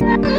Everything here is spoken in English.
Bye.